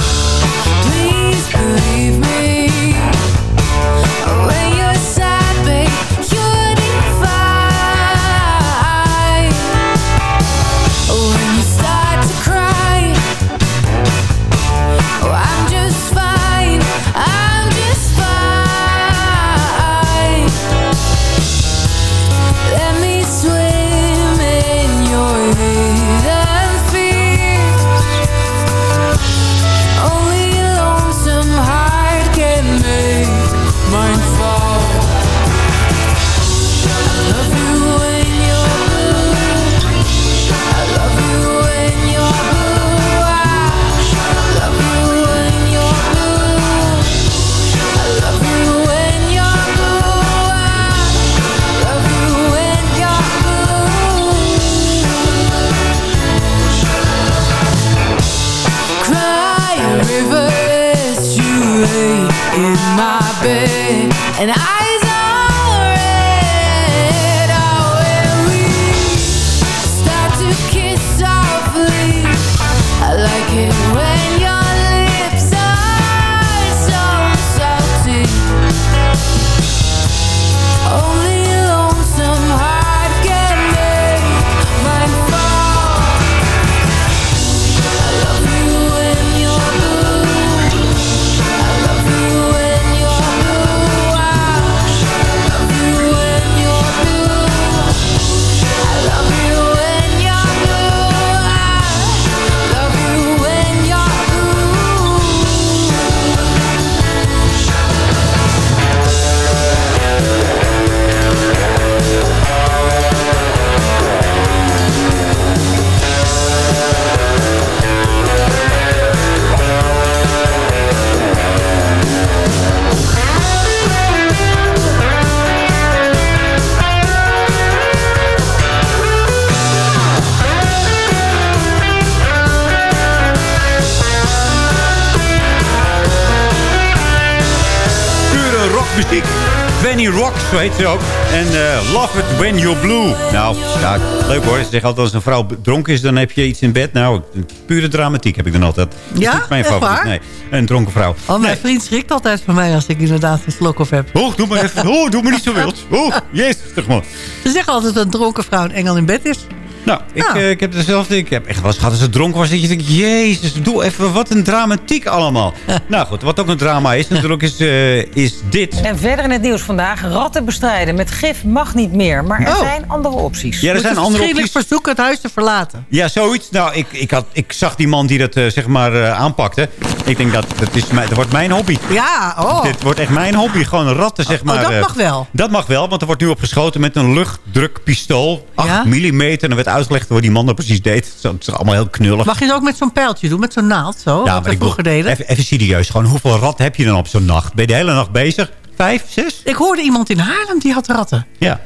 Zo heet ze ook. En eh, Love It When You're Blue. Nou, ja, leuk hoor. Ze zeggen altijd als een vrouw dronken is, dan heb je iets in bed. Nou, pure dramatiek heb ik dan altijd. Dat is niet mijn Echt favoriet. waar? Nee, een dronken vrouw. Oh, mijn vriend schrikt altijd van mij als ik inderdaad een slok op heb. Oh, doe maar even. Oh, doe maar niet zo wild. Oh, jezus, toch maar. Ze zeggen altijd dat een dronken vrouw een engel in bed is. Nou, ik, eh, ik heb dezelfde. Ik heb echt wel eens gehad als ze dronken was. Dat je denkt, jezus, doe even wat een dramatiek allemaal. <laughs> nou goed, wat ook een drama is natuurlijk, is, eh, is dit. En verder in het nieuws vandaag. Ratten bestrijden met gif mag niet meer. Maar er Oh. zijn andere opties. Ja, er zijn andere opties. verzoek het huis te verlaten. Ja, zoiets. Nou, ik, ik, had, ik zag die man die dat eh, zeg maar eh, aanpakte. Ik denk dat, dat, is mijn, dat wordt mijn hobby. Ja, oh. Dit wordt echt mijn hobby. Gewoon ratten, zeg maar. dat mag wel. Dat mag wel, want er wordt nu op geschoten met een luchtdrukpistool. 8 Ja? millimeter. En er werd uitgelegd hoe die man dat precies deed. Het is allemaal heel knullig. Mag je het ook met zo'n pijltje doen, met zo'n naald zo? wat we ik vroeger deden. Even, even serieus. Gewoon, hoeveel ratten heb je dan op zo'n nacht? Ben je de hele nacht bezig? Vijf, zes? Ik hoorde iemand in Haarlem die had ratten. Ja.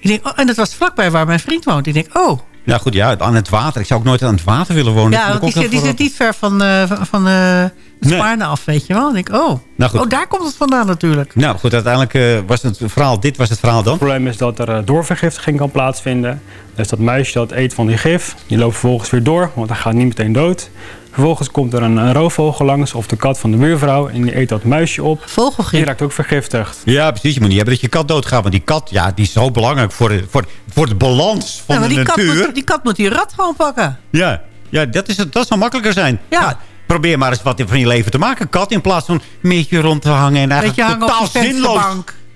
Ik denk, oh, en dat was vlakbij waar mijn vriend woont. Ik denk, oh. Nou goed, ja, aan het water. Ik zou ook nooit aan het water willen wonen. Ja, Dat want die, zit, die heel zit niet ver van, eh van, van eh, Nee. Spaarne af, weet je wel. Ik denk, oh. Nou goed. oh, daar komt het vandaan natuurlijk. Nou goed, uiteindelijk eh, was het verhaal, dit was het verhaal dan. Het probleem is dat er eh, doorvergiftiging kan plaatsvinden. Dus dat muisje dat eet van die gif, die loopt vervolgens weer door, want hij gaat niet meteen dood. Vervolgens komt er een, een roofvogel langs of de kat van de buurvrouw en die eet dat muisje op. Vogelgif. Die raakt ook vergiftigd. Ja, precies. Je moet niet hebben dat je kat doodgaat. Want die kat, ja, die is zo belangrijk voor de, voor, voor de balans van Ja, maar de die kat, natuur. moet, die kat moet die rat gewoon pakken. Ja, ja dat, is, het- dat zou makkelijker zijn. Ja. Probeer maar eens wat van je leven te maken. Kat in plaats van een beetje rond te hangen. En eigenlijk hangen totaal zinloos.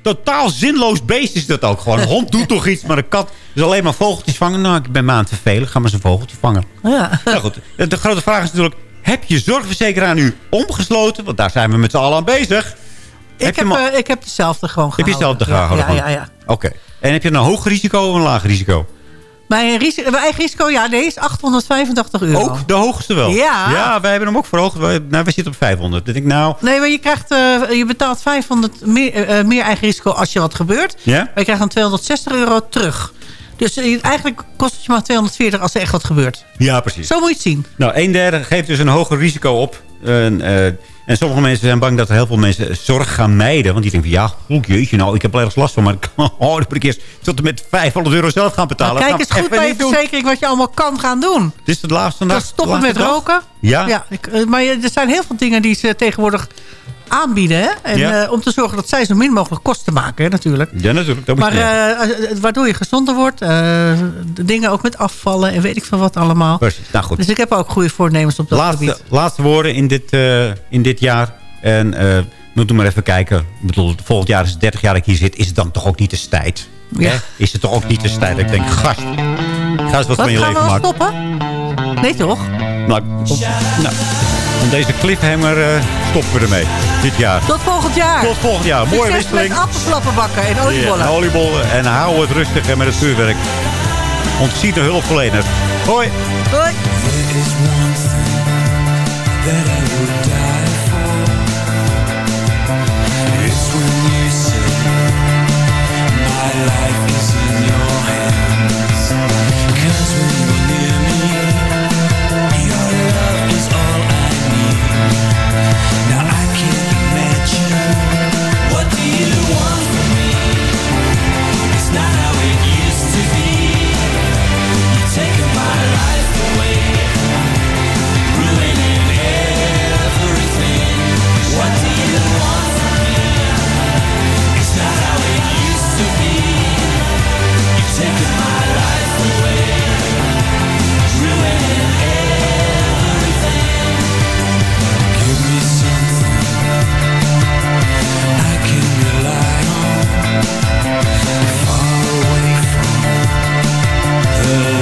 Totaal zinloos beest is dat ook gewoon. Een hond doet toch iets, maar een kat is alleen maar vogeltjes vangen. Nou, ik ben me aan het vervelen. Ga maar eens een vogeltje vangen. Ja. Nou goed, de grote vraag is natuurlijk... Heb je zorgverzekeraar nu omgesloten? Want daar zijn we met z'n allen aan bezig. Ik heb, al- eh, ik heb dezelfde gewoon heb je gehouden. zelf de gehouden? Ja, ja, ja. ja. Oké. En heb je een hoog risico of een laag risico? Mijn, risico, mijn eigen risico, ja, nee, is 885 euro. Ook de hoogste wel? Ja. Ja, wij hebben hem ook verhoogd. Wij, nou, we zitten op 500. Dat ik nou... Nee, maar je, krijgt, eh, je betaalt 500 meer, eh, eh, meer eigen risico als je wat gebeurt. Ja? Maar je krijgt dan 260 euro terug. Dus eigenlijk kost het je maar 240 als er echt wat gebeurt. Ja, precies. Zo moet je het zien. Nou, een derde geeft dus een hoger risico op. En, en sommige mensen zijn bang dat er heel veel mensen zorg gaan mijden. Want die denken van, ja, oh, jeetje, nou, ik heb er ergens last van. Maar <laughs> oh, dan moet ik eerst tot en met 500 euro zelf gaan betalen. Maar kijk eens goed bij je verzekering wat je allemaal kan gaan doen. Is het laatste vandaag. Dat stoppen met dag. roken. Ja? ja ik, eh, maar er zijn heel veel dingen die ze tegenwoordig aanbieden. Hè? En, Ja. eh, om te zorgen dat zij zo min mogelijk kosten maken, hè, natuurlijk. Ja, natuurlijk. Dat Maar eh, eh, waardoor je gezonder wordt. de dingen ook met afvallen en weet ik veel wat allemaal. Precies. Nou goed. Dus ik heb ook goede voornemens op dat laatste, gebied. laatste woorden in dit, in dit jaar. En moet u maar even kijken. Ik bedoel, volgend jaar is het 30 jaar dat ik hier zit. Is het dan toch ook niet de tijd? Ja. Hè? Is het toch ook niet de tijd ik denk, gast, ga eens wat, Wat, van je gaan we leven al maken. stoppen? Nee toch? Nou, op, nou, van deze cliffhanger eh, stoppen we ermee. Dit jaar. Tot volgend jaar. Tot volgend jaar. Mooie Succes wisseling. met appelslappen bakken en oliebollen. Ja, oliebollen. En hou het rustig en met het vuurwerk. Ontzie de hulpverleners. Hoi. Hoi. love.